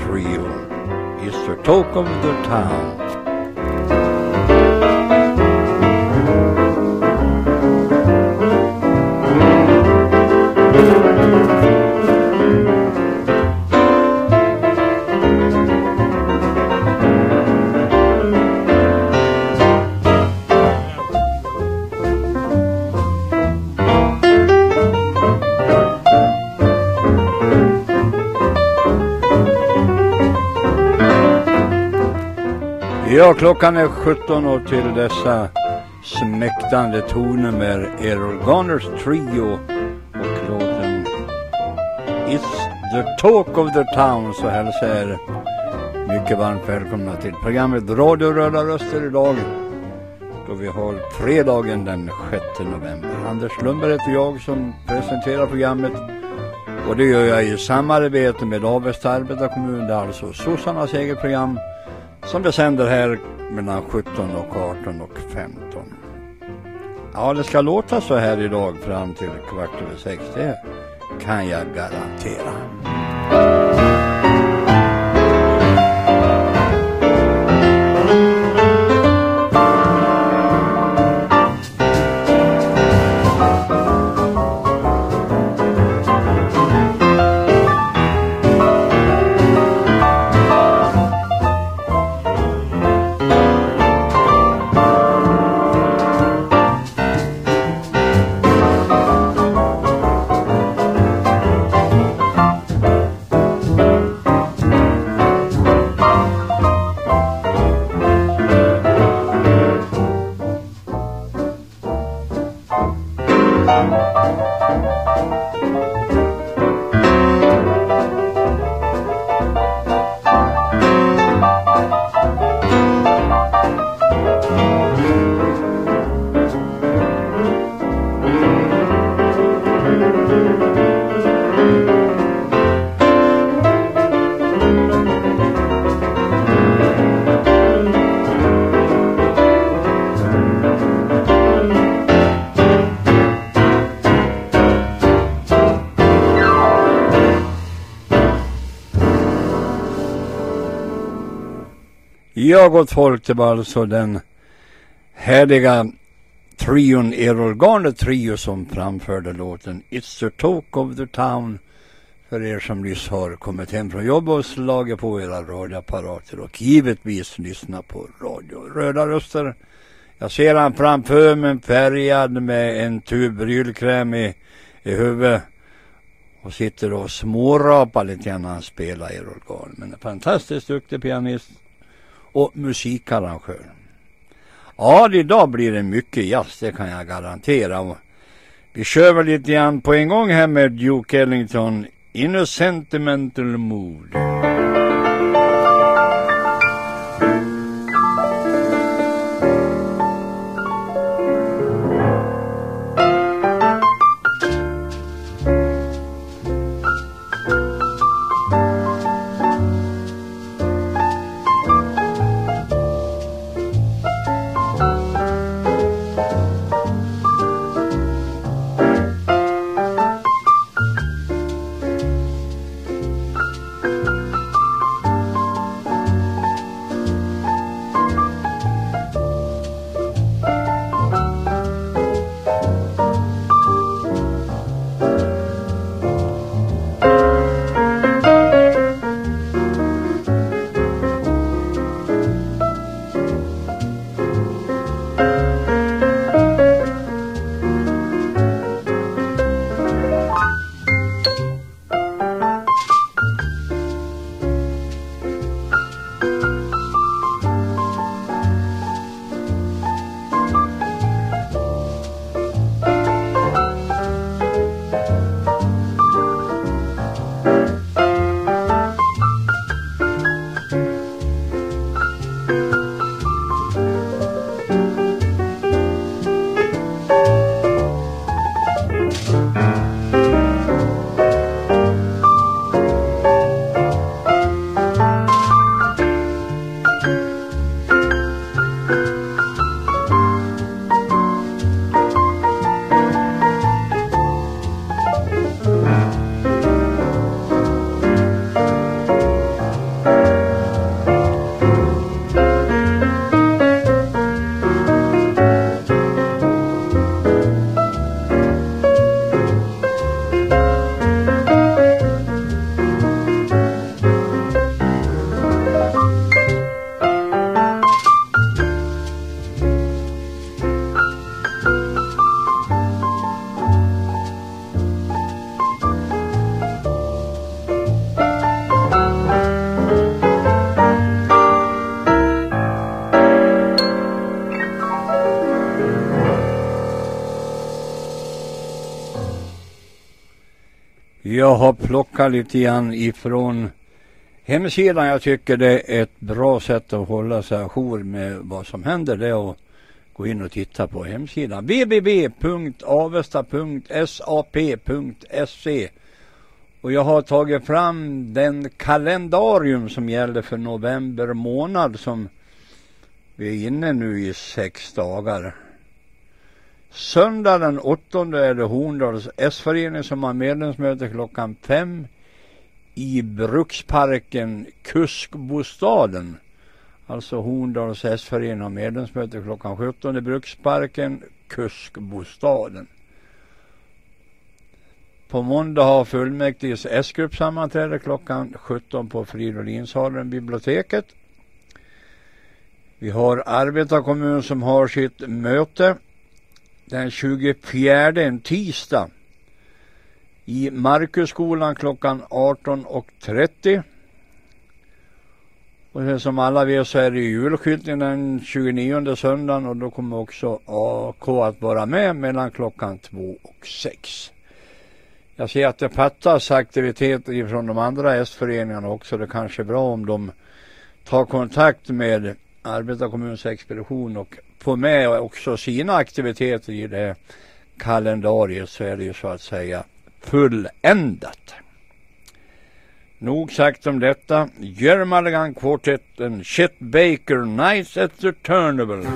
Trio. It's the talk of the town. Ja, klockan är 17 och till dessa smäktande toner med Errol Garners trio och låten It's the talk of the town så hälsar er mycket varmt välkomna till programmet Radio Röda Röster idag då vi har fredagen den 6 november. Anders Lundberg heter jag som presenterar programmet och det gör jag i samarbete med Avesta arbetarkommun, det är alltså sossarnas eget program som vi sänder här mellan 17 och 18 och 15. Ja, det ska låta så här idag fram till kvart över sex, det kan jag garantera. Ja, gott folk, det var alltså den härliga trion Errol Trio som framförde låten It's the talk of the town för er som nyss har kommit hem från jobb och slagit på era radioapparater och givetvis lyssna på radio. Röda röster. Jag ser han framför mig färgad med en tub brylkräm i, i huvudet och sitter och smårapar lite grann när han spelar Errol Garner. Men en fantastiskt duktig pianist och musikarrangör. Ja, idag blir det mycket jazz, det kan jag garantera. Vi kör väl lite grann på en gång här med Duke Ellington, In a Sentimental Mood. Jag lite grann ifrån hemsidan. Jag tycker det är ett bra sätt att hålla sig ajour med vad som händer. Det är att gå in och titta på hemsidan. www.avesta.sap.se och jag har tagit fram den kalendarium som gäller för november månad som vi är inne nu i sex dagar. Söndag den 8 är det Horndals S-förening som har medlemsmöte klockan fem i Bruksparken Kuskbostaden. Alltså Horndals S-förening har medlemsmöte klockan 17 i Bruksparken Kuskbostaden. På måndag har fullmäktiges S-grupp sammanträde klockan 17 på Fridolinshallen, biblioteket. Vi har arbetarkommun som har sitt möte den 24, en tisdag, i Markusskolan klockan 18.30. Och som alla vet så är det julskyltning den 29 söndagen och då kommer också AK att vara med mellan klockan 2 och 6. Jag ser att det fattas aktiviteter från de andra S-föreningarna också. Det kanske är bra om de tar kontakt med arbetarkommunens expedition och få med också sina aktiviteter i det kalendariet så är det ju så att säga fulländat. Nog sagt om detta. Jermaligan kvartetten Chet Baker Nights at the Turnable.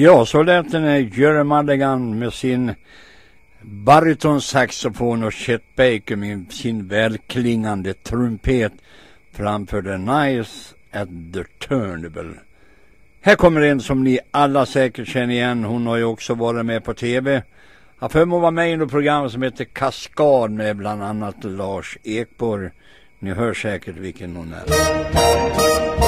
Ja, så lät den här Jerry Mulligan med sin baritonsaxofon och Chet Baker med sin välklingande trumpet framförde Nice at the Turnable. Här kommer en som ni alla säkert känner igen. Hon har ju också varit med på tv. Har för att vara med i något program som heter Kaskad med bland annat Lars Ekborg. Ni hör säkert vilken hon är.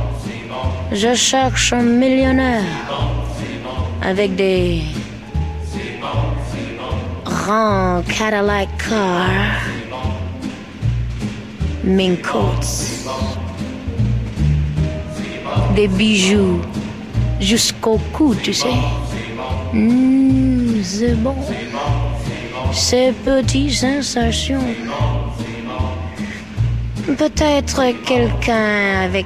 Je cherche un millionnaire avec des grands Cadillac cars, mink coats, des bijoux jusqu'au cou, tu sais. Mmh, c'est bon. Ces petites sensations. Peut-être quelqu'un avec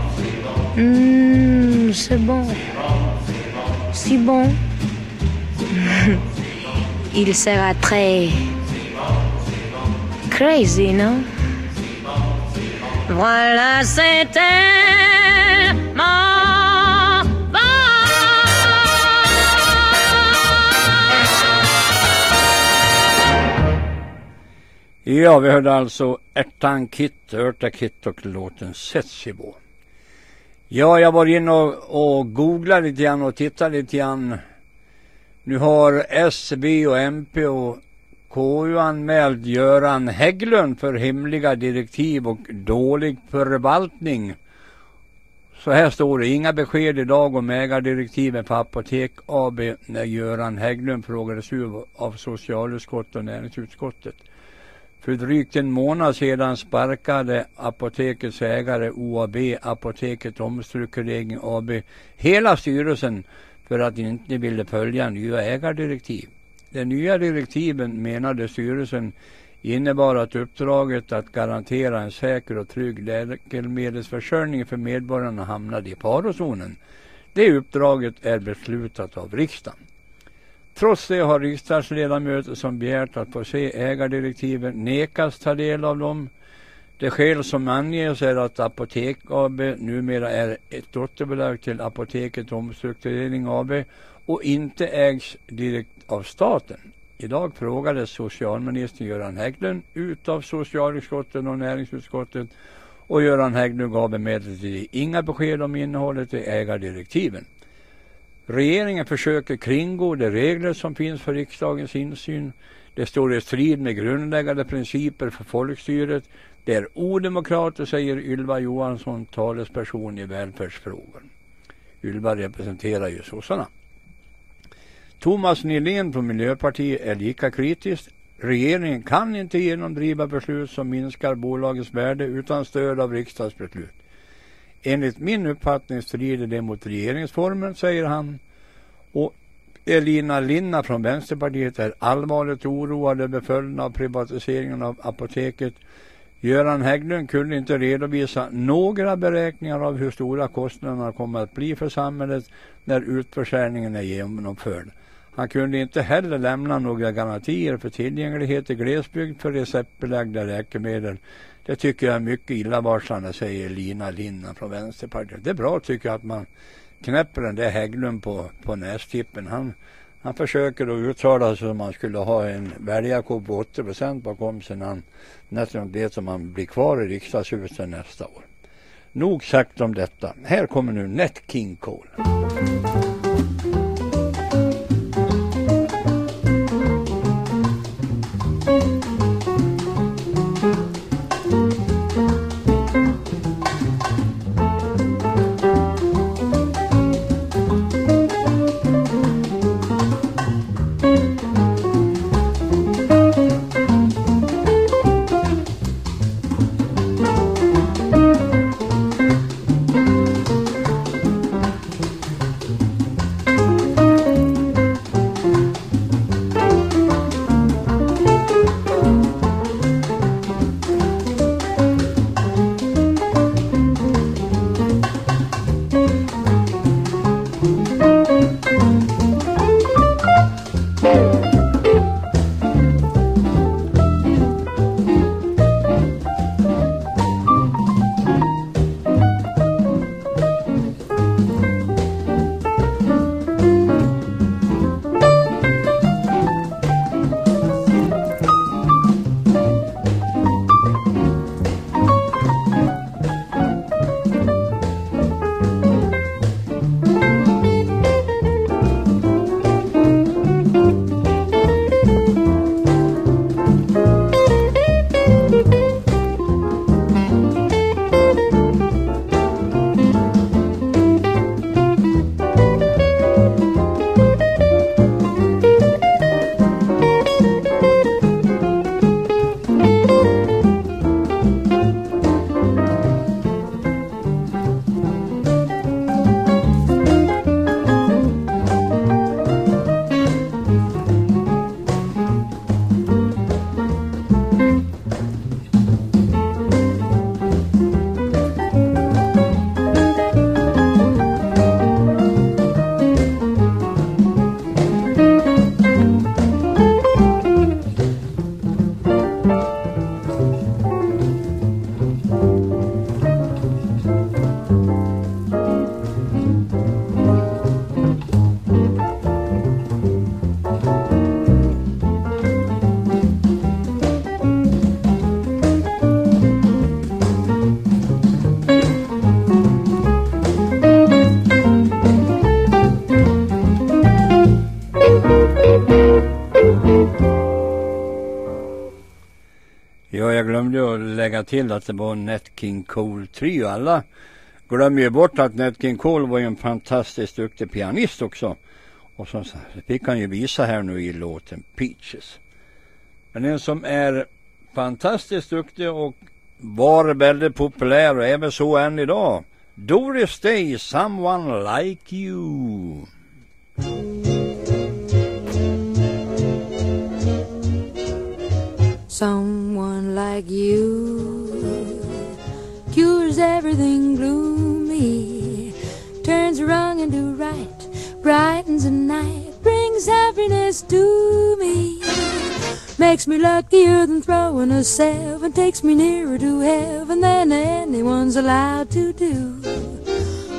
Mmh, c'est bon, si bon. Il sera très crazy, non? Voilà, c'était Ja, vi hörde alltså ärtan Kit, Örta Kit och låten. Ja, jag var inne och, och googlade lite grann och tittade lite grann. Nu har SB och MP och KU anmält Göran Hägglund för hemliga direktiv och dålig förvaltning. Så här står det, inga besked idag om ägardirektiven för Apotek AB när Göran Hägglund frågades ut av socialutskottet och näringsutskottet. För drygt en månad sedan sparkade apotekets ägare OAB, Apoteket Omstrukturering AB, hela styrelsen för att de inte ville följa nya ägardirektiv. De nya direktiven menade styrelsen innebar att uppdraget att garantera en säker och trygg läkemedelsförsörjning för medborgarna hamnade i farozonen. Det uppdraget är beslutat av riksdagen. Trots det har riksdagsledamöter som begärt att få se ägardirektiven nekats ta del av dem. Det skäl som anges är att Apotek AB numera är ett dotterbolag till Apoteket Omstrukturering AB och inte ägs direkt av staten. Idag frågades socialminister Göran Hägglund ut av socialutskottet och näringsutskottet och Göran Hägglund gav emellertid inga besked om innehållet i ägardirektiven. Regeringen försöker kringgå de regler som finns för riksdagens insyn. Det står i strid med grundläggande principer för folkstyret. Det är odemokratiskt, säger Ylva Johansson, talesperson i välfärdsfrågor. Ylva representerar ju sossarna. Thomas Nilén från Miljöpartiet är lika kritisk. Regeringen kan inte genomdriva beslut som minskar bolagets värde utan stöd av riksdagsbeslut. Enligt min uppfattning strider det mot regeringsformen, säger han. Och Elina Linna från Vänsterpartiet är allvarligt oroad över följderna av privatiseringen av apoteket. Göran Hägglund kunde inte redovisa några beräkningar av hur stora kostnaderna kommer att bli för samhället när utförsäljningen är genomförd. Han kunde inte heller lämna några garantier för tillgänglighet i glesbygd för receptbelagda läkemedel. Det tycker jag är mycket illavarslande, säger Lina Linna från Vänsterpartiet. Det är bra tycker jag att man knäpper den där Hägglund på, på nästippen. Han, han försöker att uttala sig som man skulle ha en väljarkår på 80 procent bakom sig när han nästan vet om han blir kvar i riksdagshuset nästa år. Nog sagt om detta. Här kommer nu Nat King Cole. Ja, jag glömde att lägga till att det var Nat King Cole trio. Alla glömmer ju bort att Nat King Cole var ju en fantastiskt duktig pianist också. Och så fick han ju visa här nu i låten Peaches. Men en som är fantastiskt duktig och var väldigt populär och är väl så än idag. Doris Day, Someone Like You. Someone like you cures everything gloomy, turns wrong into right, brightens the night, brings happiness to me. Makes me luckier than throwing a seven, takes me nearer to heaven than anyone's allowed to do.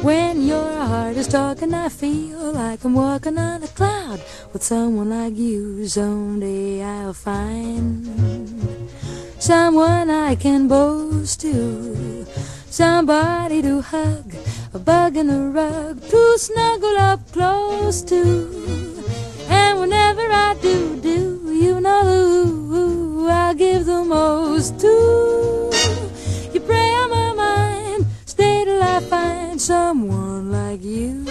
When your heart is talking, I feel like I'm walking on a cloud with someone like you. Someday I'll find someone I can boast to, somebody to hug, a bug in a rug to snuggle up close to. And whenever I do, do, you know who I'll give the most to. You pray on I find someone like you.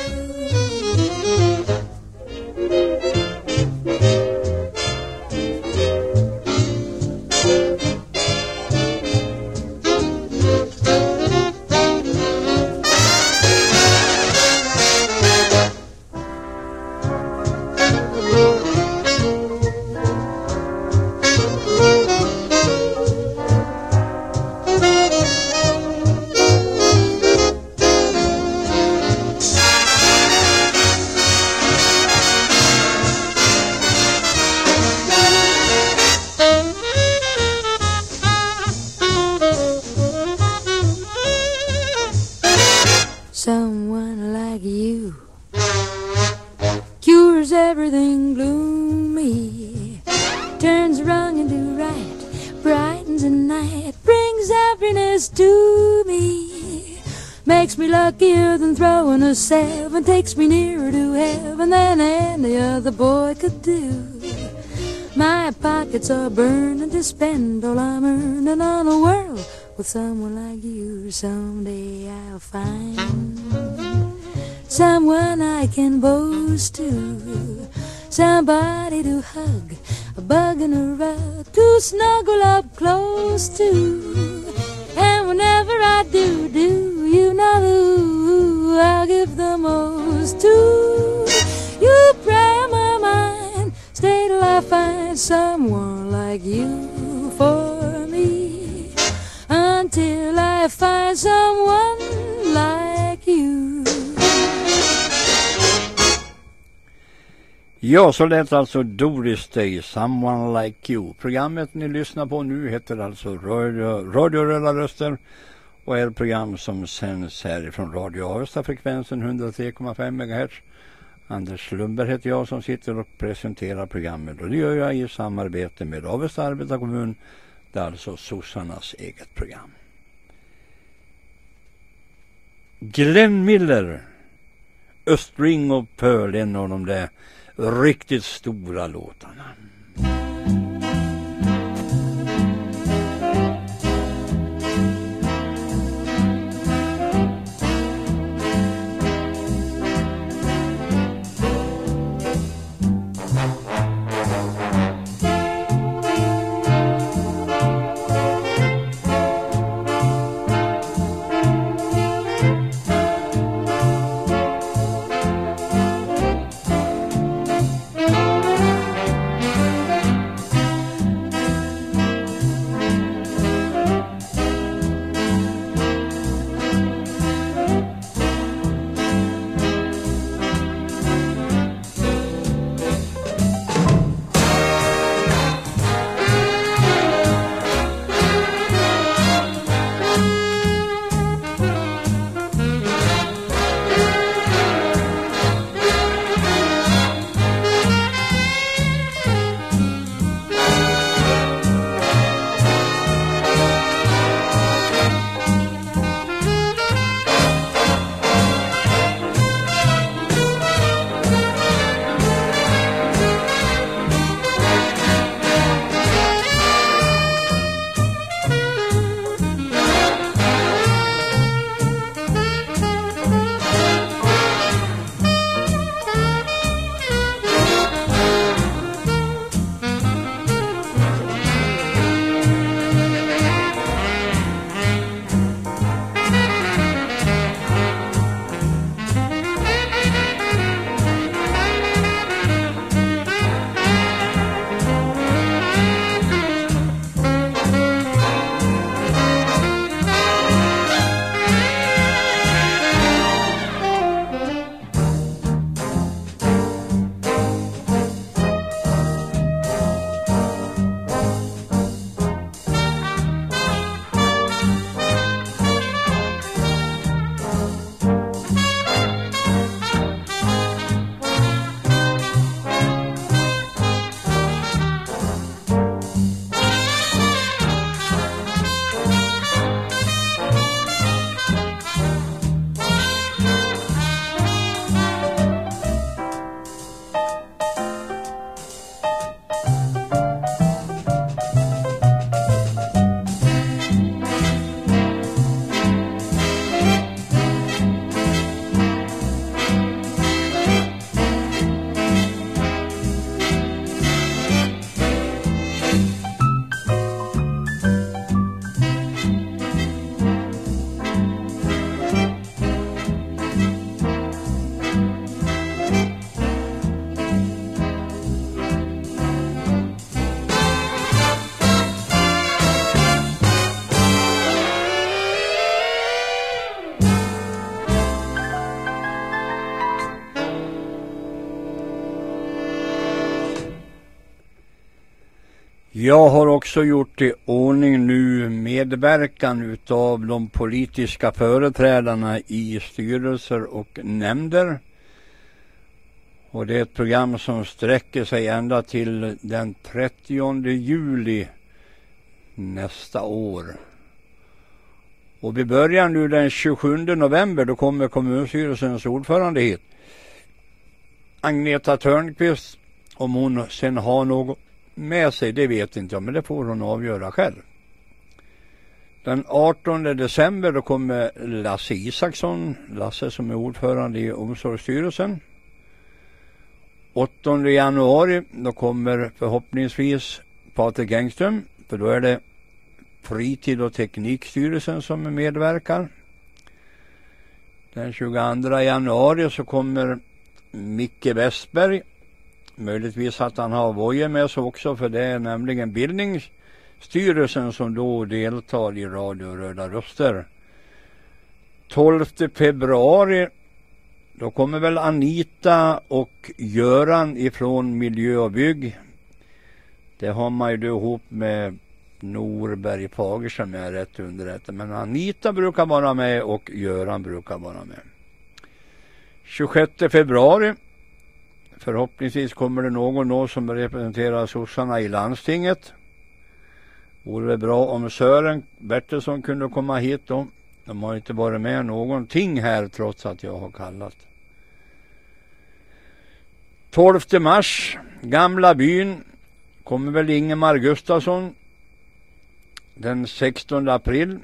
Makes me luckier than throwing a seven, takes me nearer to heaven than any other boy could do. My pockets are burning to spend all I'm earning on a world with someone like you. Someday I'll find someone I can boast to, somebody to hug, a bug in a rug to snuggle up close to. Whenever I do, do, you know who I'll give the most to. You pray my mind, stay till I find someone like you for me. Until I find someone like you. Ja, så lät alltså Doris Day, Someone Like You. Programmet ni lyssnar på nu heter alltså Radio, Radio Röda Röster och är ett program som sänds härifrån Radio Avesta, frekvensen 103,5 MHz. Anders Lundberg heter jag som sitter och presenterar programmet och det gör jag i samarbete med Avesta arbetarkommun. Det är alltså sossarnas eget program. Glenn Miller, Östring och of Pearl, en av de där riktigt stora låtarna. Jag har också gjort i ordning nu medverkan utav de politiska företrädarna i styrelser och nämnder. Och det är ett program som sträcker sig ända till den 30 juli nästa år. Och vi börjar nu den 27 november, då kommer kommunstyrelsens ordförande hit. Agneta Törnqvist, om hon sen har något med sig, det vet inte jag, men det får hon avgöra själv. Den 18 december då kommer Lasse Isaksson, Lasse som är ordförande i omsorgsstyrelsen. 8 januari då kommer förhoppningsvis Patrik Engström, för då är det Fritid och teknikstyrelsen som medverkar. Den 22 januari så kommer Micke Westberg. Möjligtvis att han har Voje med sig också för det är nämligen bildningsstyrelsen som då deltar i Radio Röda Röster. 12 februari då kommer väl Anita och Göran ifrån Miljö och bygg. Det har man ju då ihop med Norberg Fagersen om jag är rätt underrättad. Men Anita brukar vara med och Göran brukar vara med. 26 februari. Förhoppningsvis kommer det någon då som representerar sossarna i landstinget. Vore det bra om Sören Bertilsson kunde komma hit då. De har inte varit med någonting här trots att jag har kallat. 12 mars, Gamla byn, kommer väl Ingemar Gustafsson den 16 april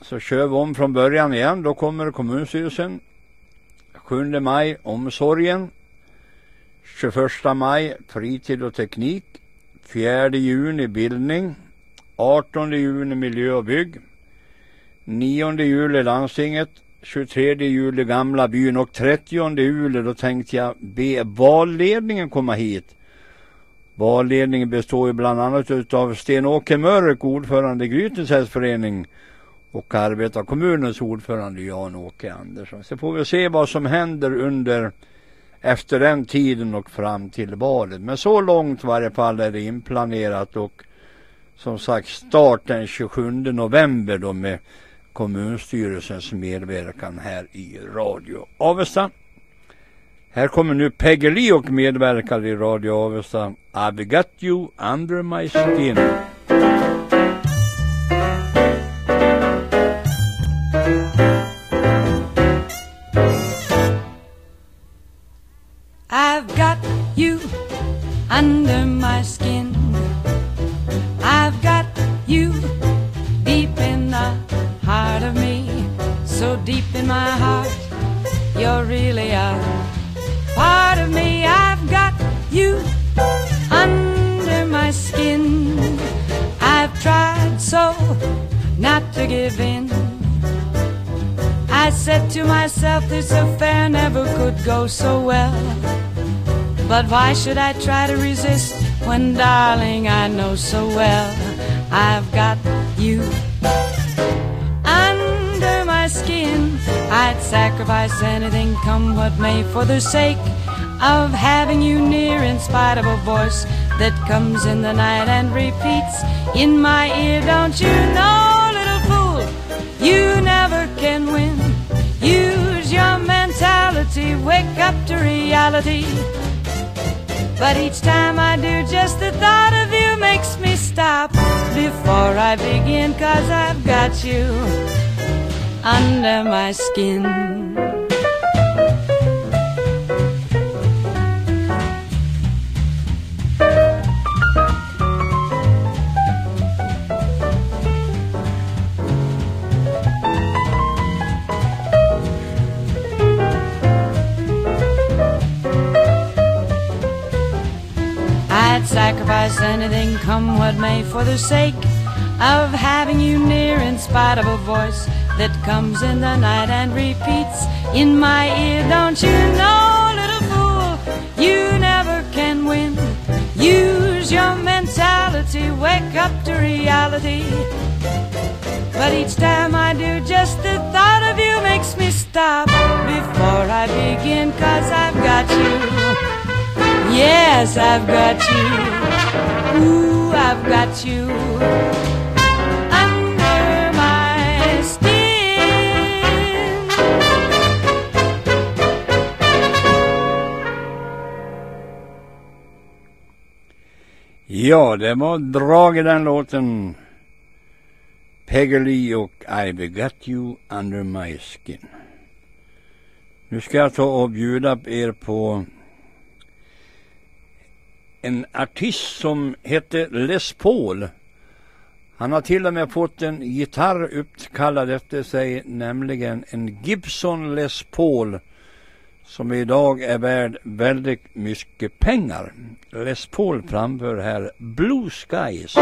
så kör vi om från början igen. Då kommer kommunstyrelsen. 7 maj omsorgen. 21 maj fritid och teknik. 4 juni bildning. 18 juni miljö och bygg. 9 juli landstinget. 23 juli gamla byn och 30 juli då tänkte jag be valledningen komma hit Valledningen består ju bland annat utav Sten-Åke Mörk, ordförande i Grytens hästförening och arbetarkommunens ordförande Jan-Åke Andersson. Så får vi se vad som händer under efter den tiden och fram till valet. Men så långt i varje fall är det inplanerat och som sagt start den 27 november då med kommunstyrelsens medverkan här i Radio Avesta. Här kommer nu Peggy Lee och medverkar i Radio Avesta. I've got you under my skin. In my heart, you're really a part of me. I've got you under my skin. I've tried so not to give in. I said to myself, this affair never could go so well. But why should I try to resist when, darling, I know so well I've got you I'd sacrifice anything, come what may, for the sake of having you near, in spite of a voice that comes in the night and repeats in my ear. Don't you know, little fool, you never can win. Use your mentality, wake up to reality. But each time I do, just the thought of you makes me stop before I begin, cause I've got you under my skin. I'd sacrifice anything, come what may, for the sake of having you near, in spite of a voice that comes in the night and repeats in my ear. Don't you know, little fool, you never can win. Use your mentality, wake up to reality. But each time I do, just the thought of you makes me stop before I begin, cause I've got you. Yes, I've got you. Ooh, I've got you. Ja, det var drag i den låten. Peggy Lee och I begot you under my skin. Nu ska jag ta och bjuda er på en artist som hette Les Paul. Han har till och med fått en gitarr uppkallad efter sig, nämligen en Gibson Les Paul som idag är värd väldigt mycket pengar. Les Paul framför här Blue Skies.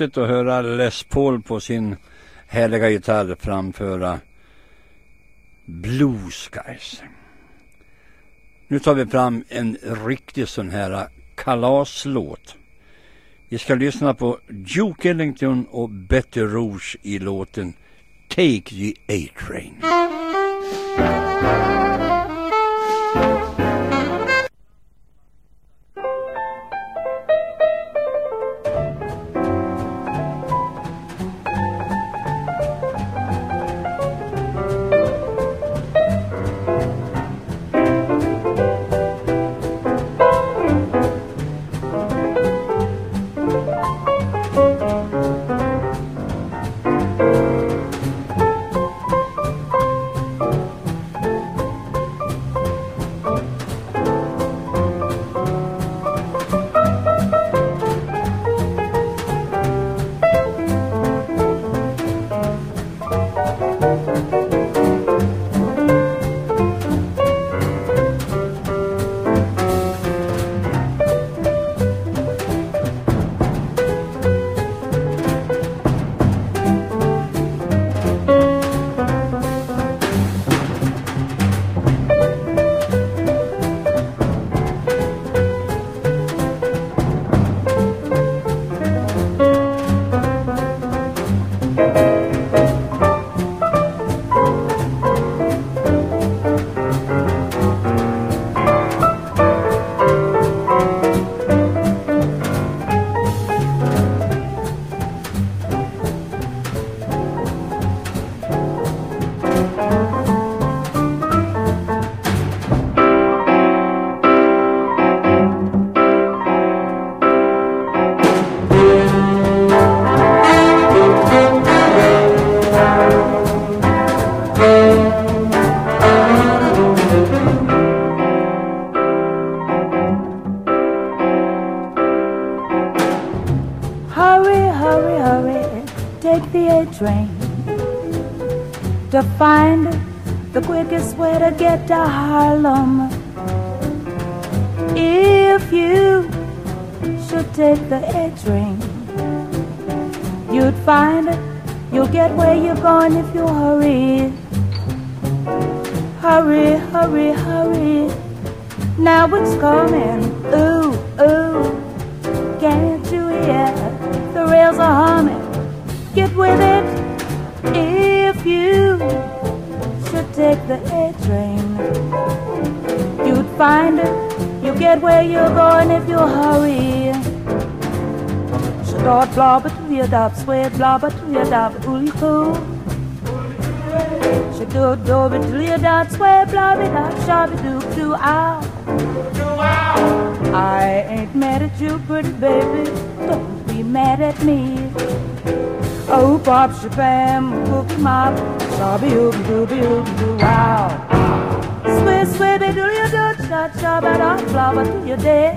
Häftigt att höra Les Paul på sin härliga gitarr framföra Blue Skies. Nu tar vi fram en riktig sån här kalaslåt. Vi ska lyssna på Duke Ellington och Betty Rouge i låten Take the A-Train. Bye. Harlem. If you should take the A train, you'd find it. you'll get where you're going if you Start blobber to your dub, sweat blobber to your dub, ooh cool. She do do it to your dub, sweat blobber dub, shabby do do ow. I ain't mad at you, pretty baby. Don't be mad at me. Oh, pop, shabam, cookie mop, shabby ooby dooby ooby doo wow. Sweet, sweet, do you do shot, shabba da, blobber to your day.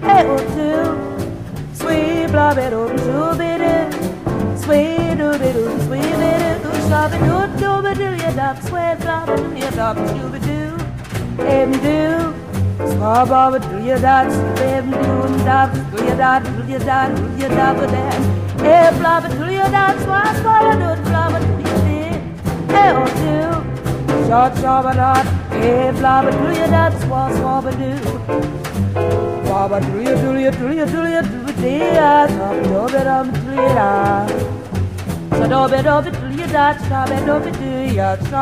Hey, oh, two. Sweet blabbedo, doobity, sweet doobity, sweet bitty, shabby doo doobity, ya dop, sweet blabbedo, ya dop, doobity doo, em doo, swababa doo ya dop, em doo, em dop, doo ya dop, doo ya dop, doo ya dop, dan, em blabbedo, ya dop, swab, swallow doo, blabbedo, ya dee, eh, oh doo, shot, shabba dot, em blabbedo, ya dop, swab, swabba doo, swabba doo, ya doo, ya doo, ya doo, Sia top dobe dom trida So dobe dobe trida dia So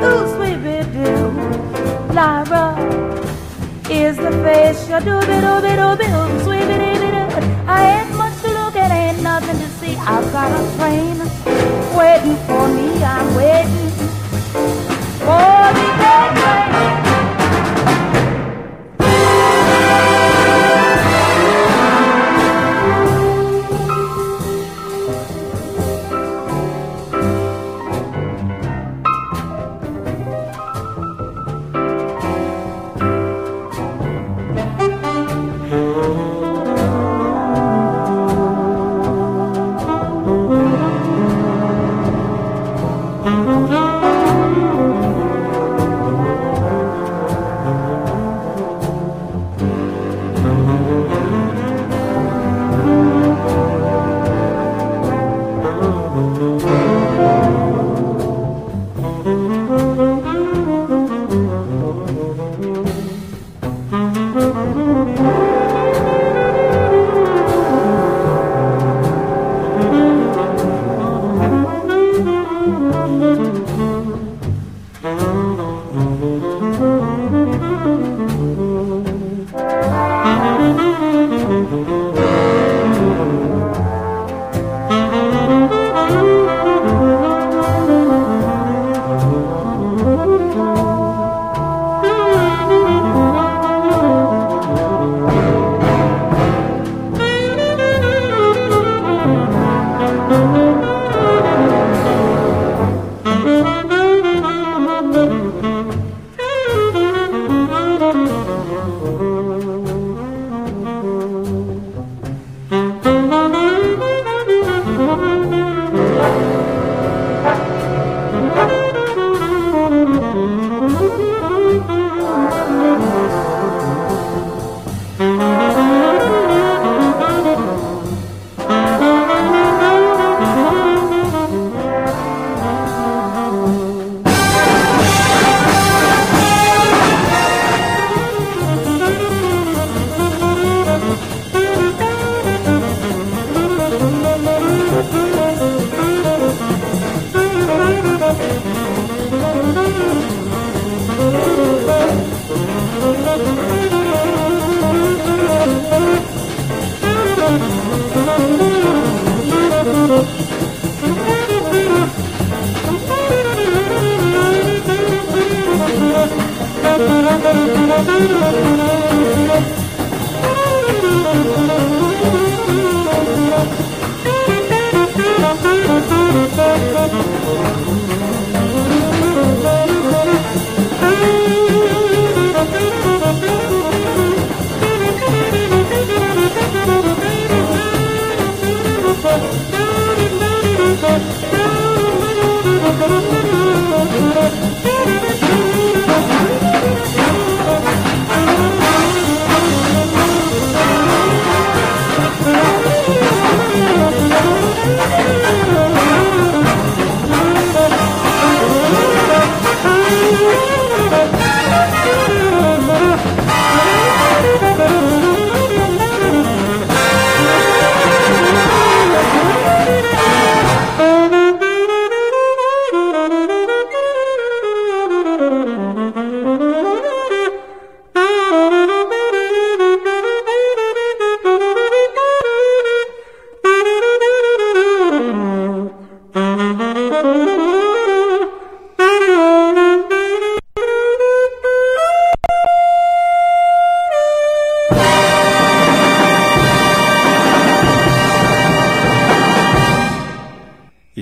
Ooh sweet bidoo Lyra is the face She dobe dobe dobe ooh sweet bidoo I ain't much to look at ain't nothing to see I've got a train. Waiting for me I'm waiting for me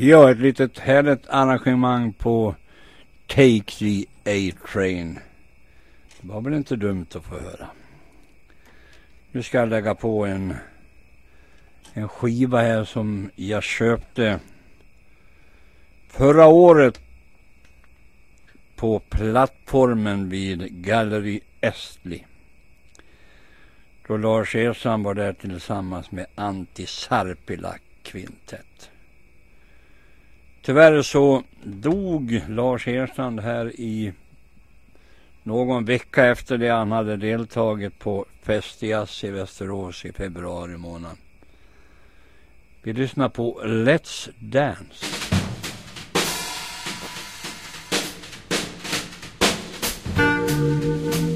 Ja, ett litet härligt arrangemang på Take the A-Train. Det var väl inte dumt att få höra. Nu ska jag lägga på en, en skiva här som jag köpte förra året på plattformen vid Gallery Estli. Då Lars Ersson var där tillsammans med Antti Sarpila kvintett. Tyvärr så dog Lars Herstrand här i någon vecka efter det han hade deltagit på Festias i Västerås i februari månad. Vi lyssnar på Let's Dance. härliga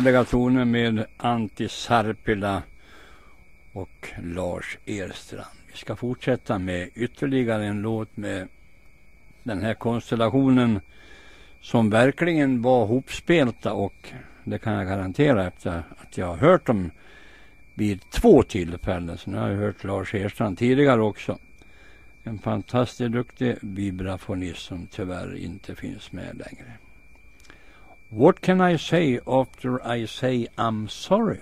toner med Antti Sarpila och Lars Erstrand. Vi ska fortsätta med ytterligare en låt med den här konstellationen som verkligen var hopspelta och det kan jag garantera efter att jag har hört dem vid två tillfällen. Så nu har jag hört Lars Erstrand tidigare också. En fantastiskt duktig vibrafonist som tyvärr inte finns med längre. What can I say after I say I'm sorry?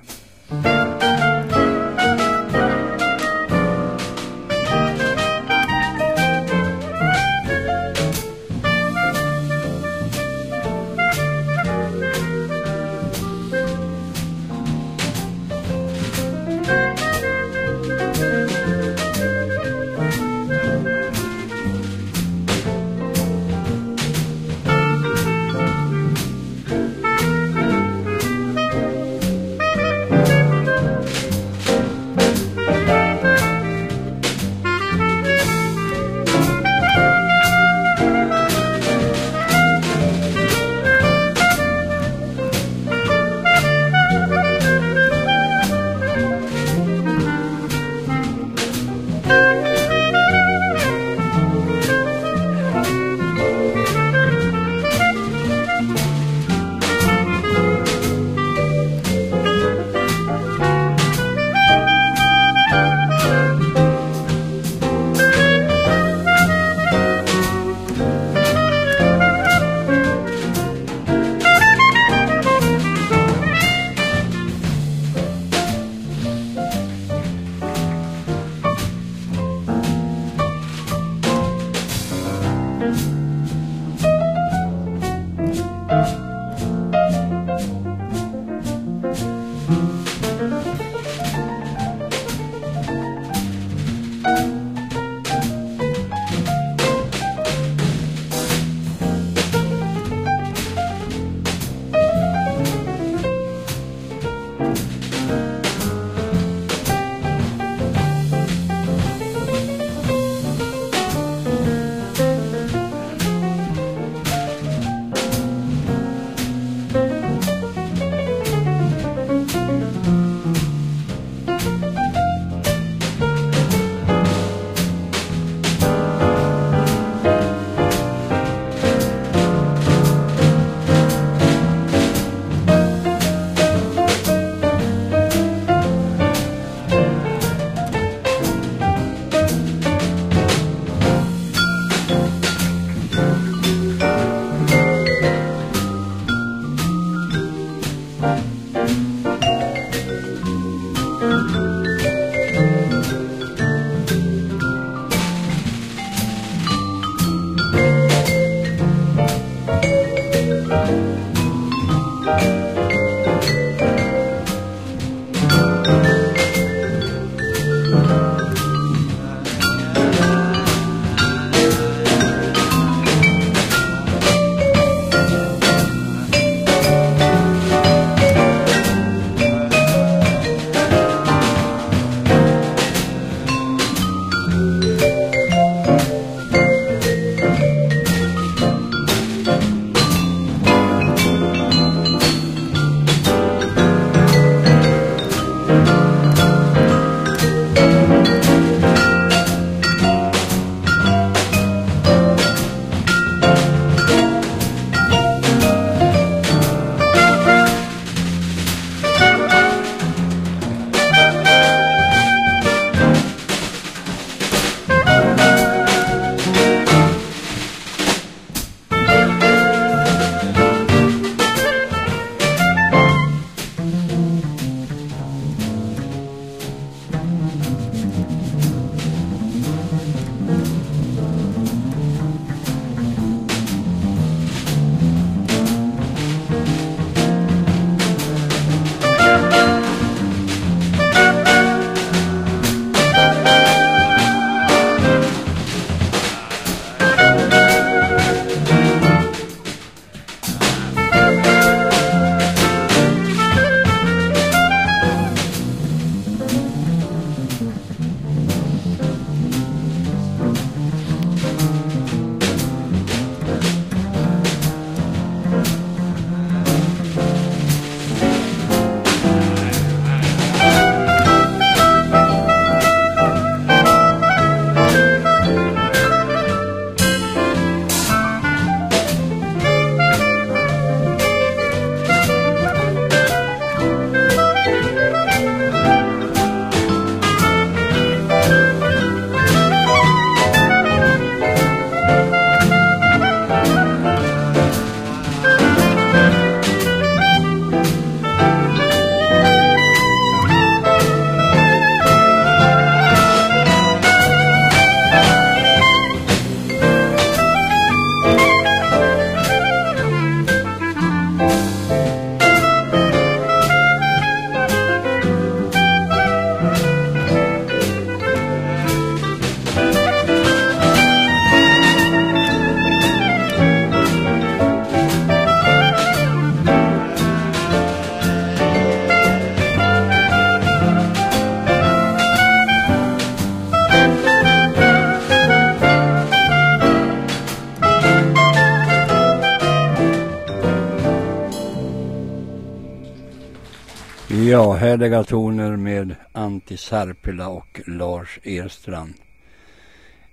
härliga toner med Antti Sarpila och Lars Erstrand.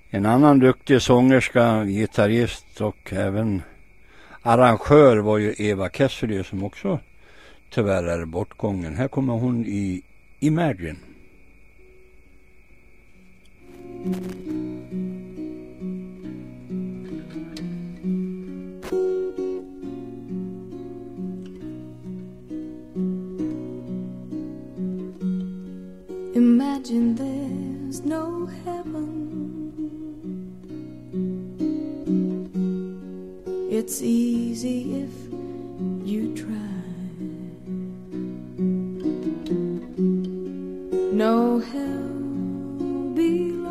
En annan duktig sångerska, gitarrist och även arrangör var ju Eva Kessely som också tyvärr är bortgången. Här kommer hon i Imagine. imagine there's no heaven. It's easy if you try. No hell below.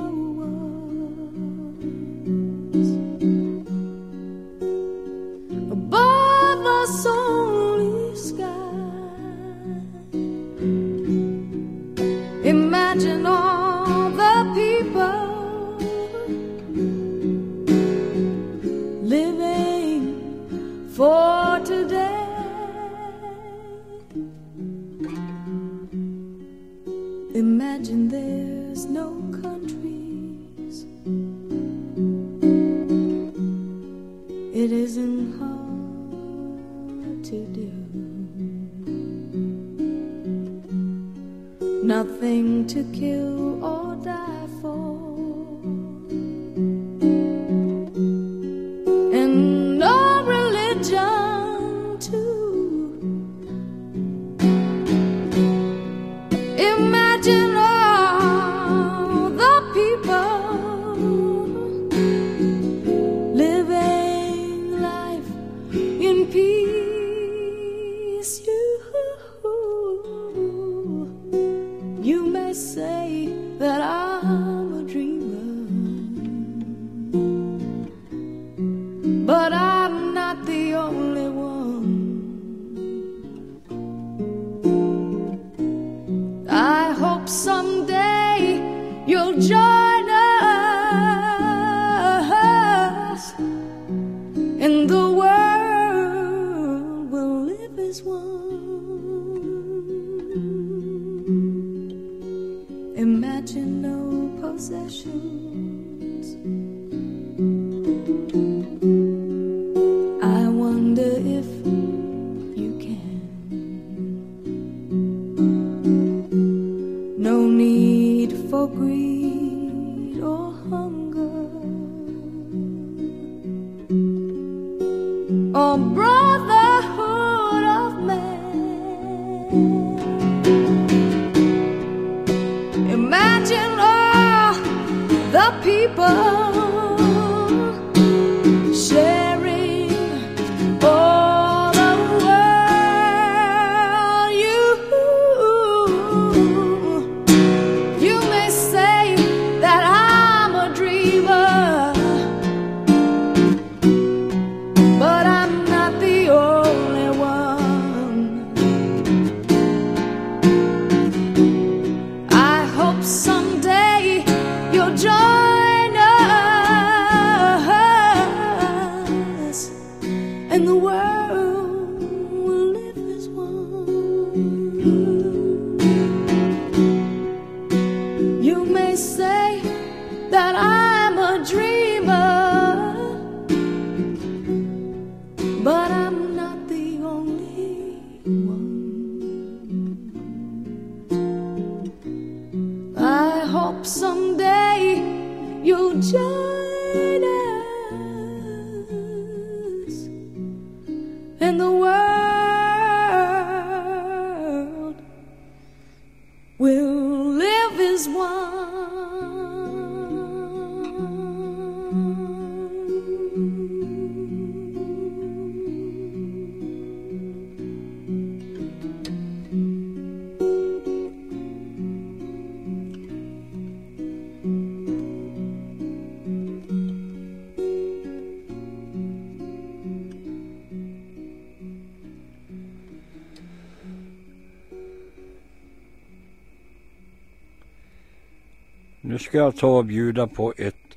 ska jag ta och bjuda på ett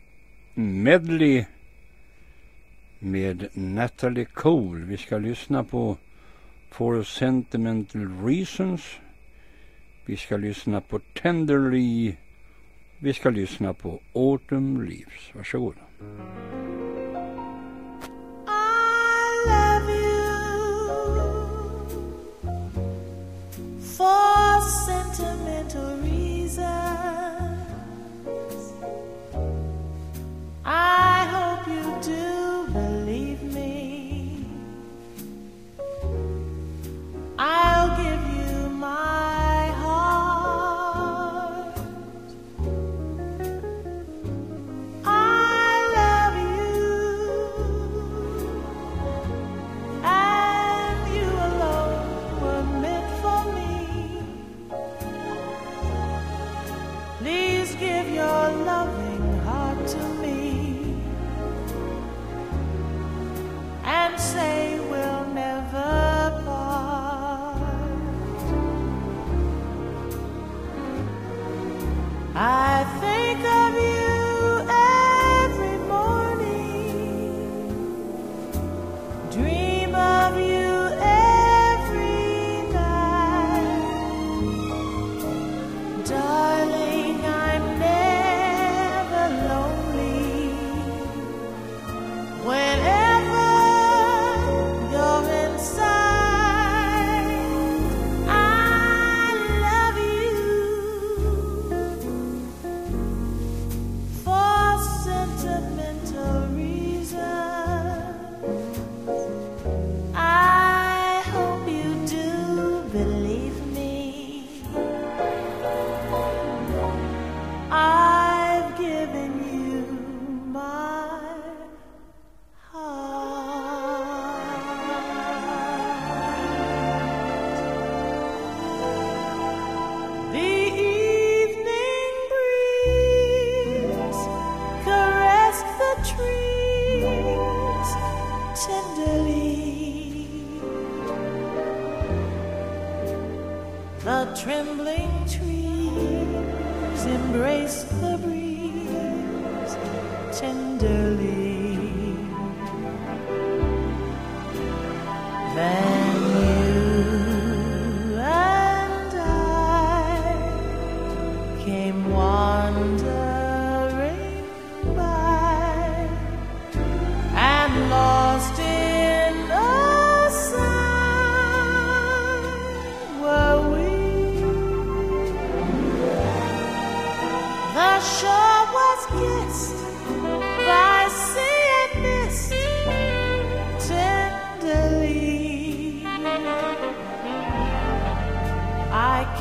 medley med Natalie Cole. Vi ska lyssna på For Sentimental Reasons. Vi ska lyssna på Tenderly. Vi ska lyssna på Autumn Leaves. Varsågoda. For sentiment.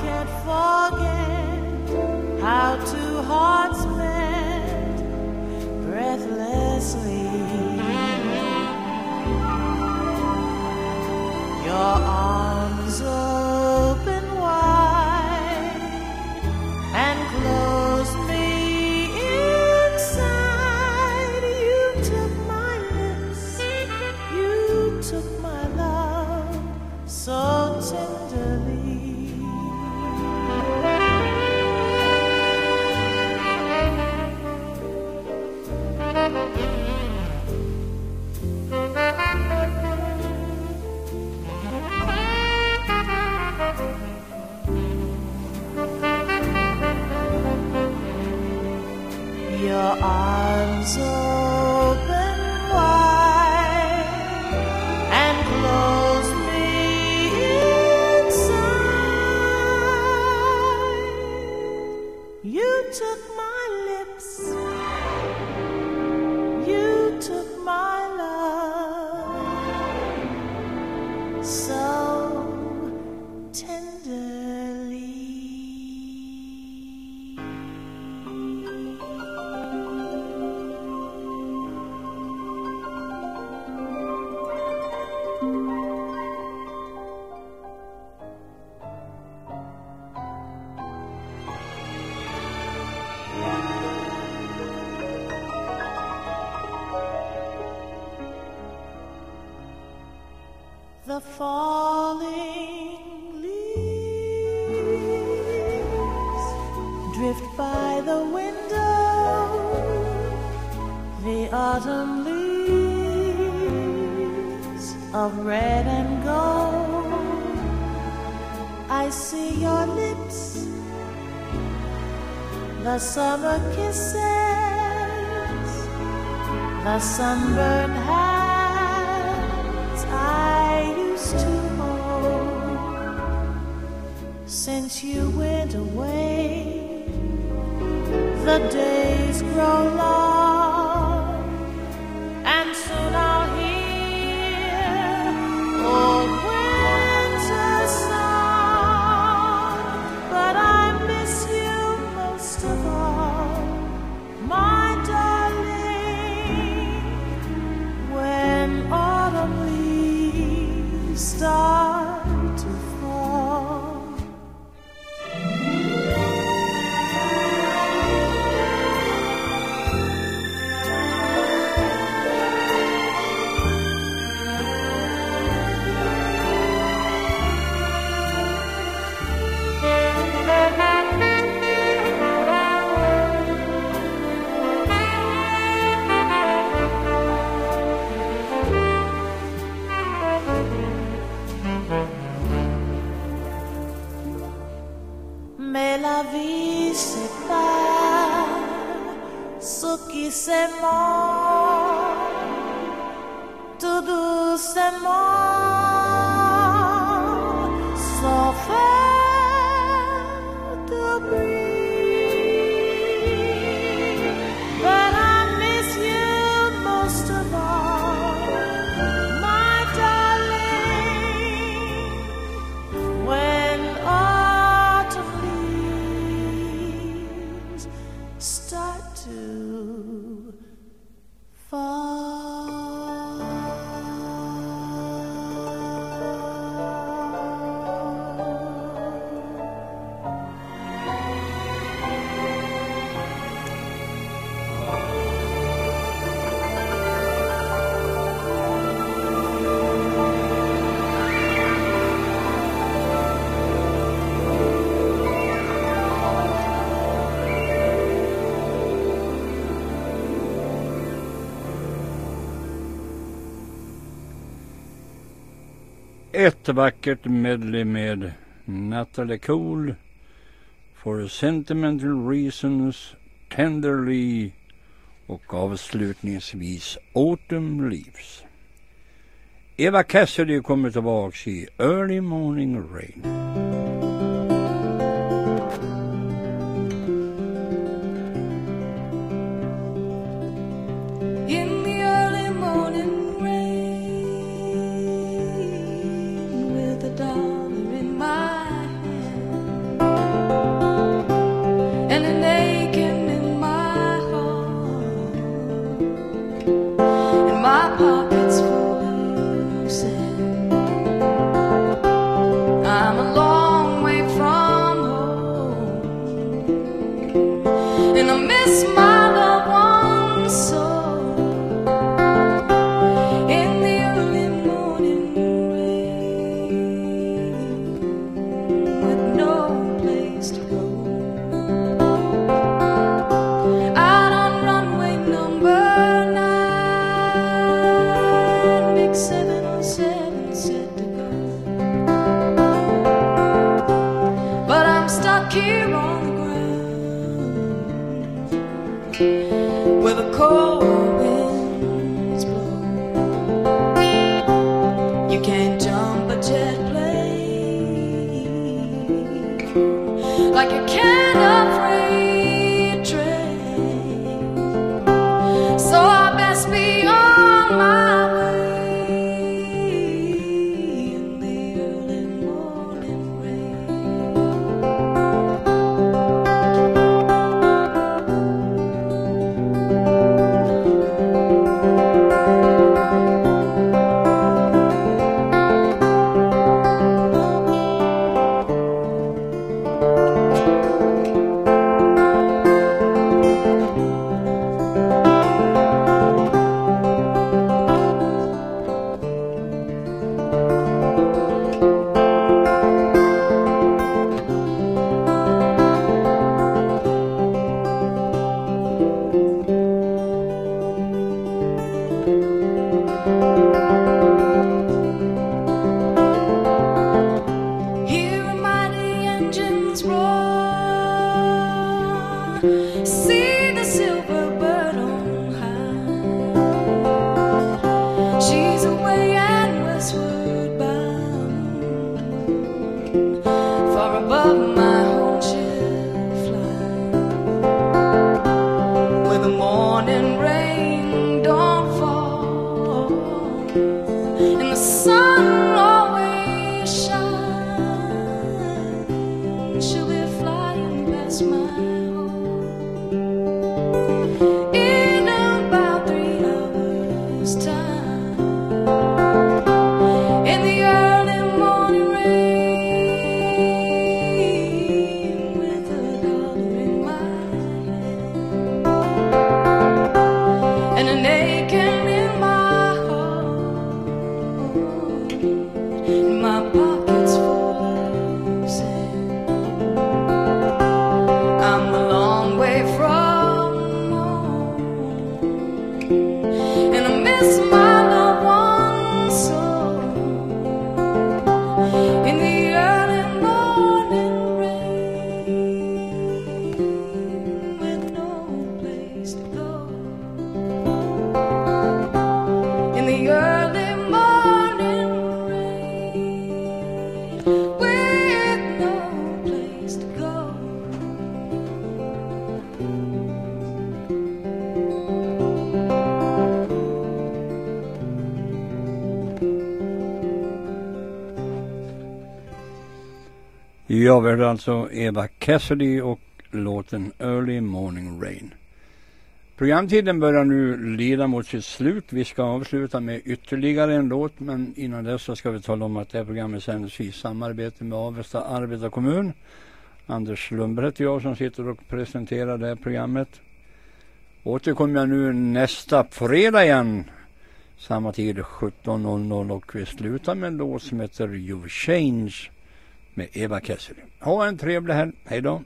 can't forget how two hearts met breathlessly. So. away. The days grow long. Ett vackert medley med Natalie Cole For Sentimental Reasons, Tenderly och avslutningsvis Autumn Leaves. Eva Cassidy kommer tillbaks i Early Morning Rain. Jag hörde alltså Eva Cassidy och låten Early Morning Rain. Programtiden börjar nu lida mot sitt slut. Vi ska avsluta med ytterligare en låt men innan dess så ska vi tala om att det här programmet sänds i samarbete med Avesta Arbetarkommun. Anders Lundberg heter jag som sitter och presenterar det här programmet. Återkommer jag nu nästa fredag igen. Samma tid 17.00 och vi slutar med en låt som heter You Change med Eva Kessel. Ha en trevlig helg. Hej då.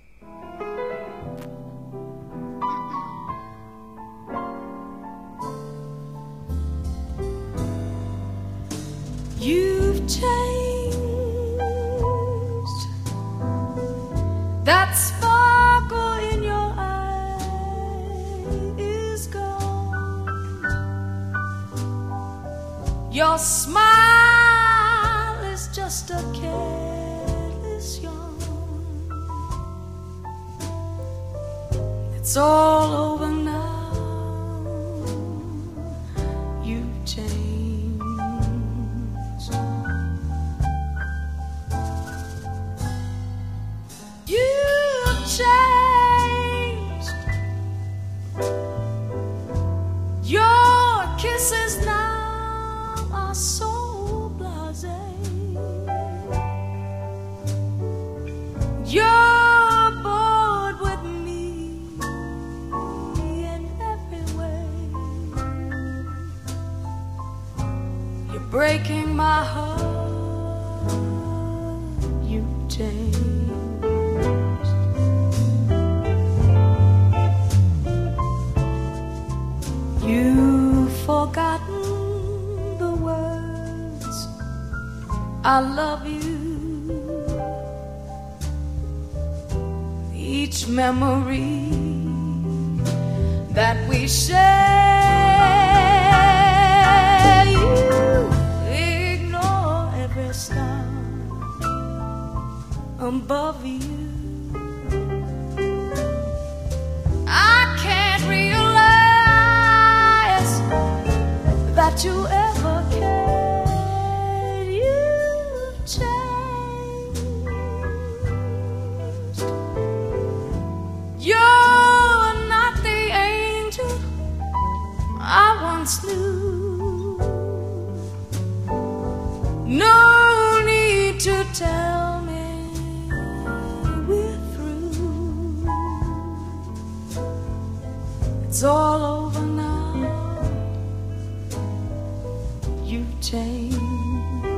you change.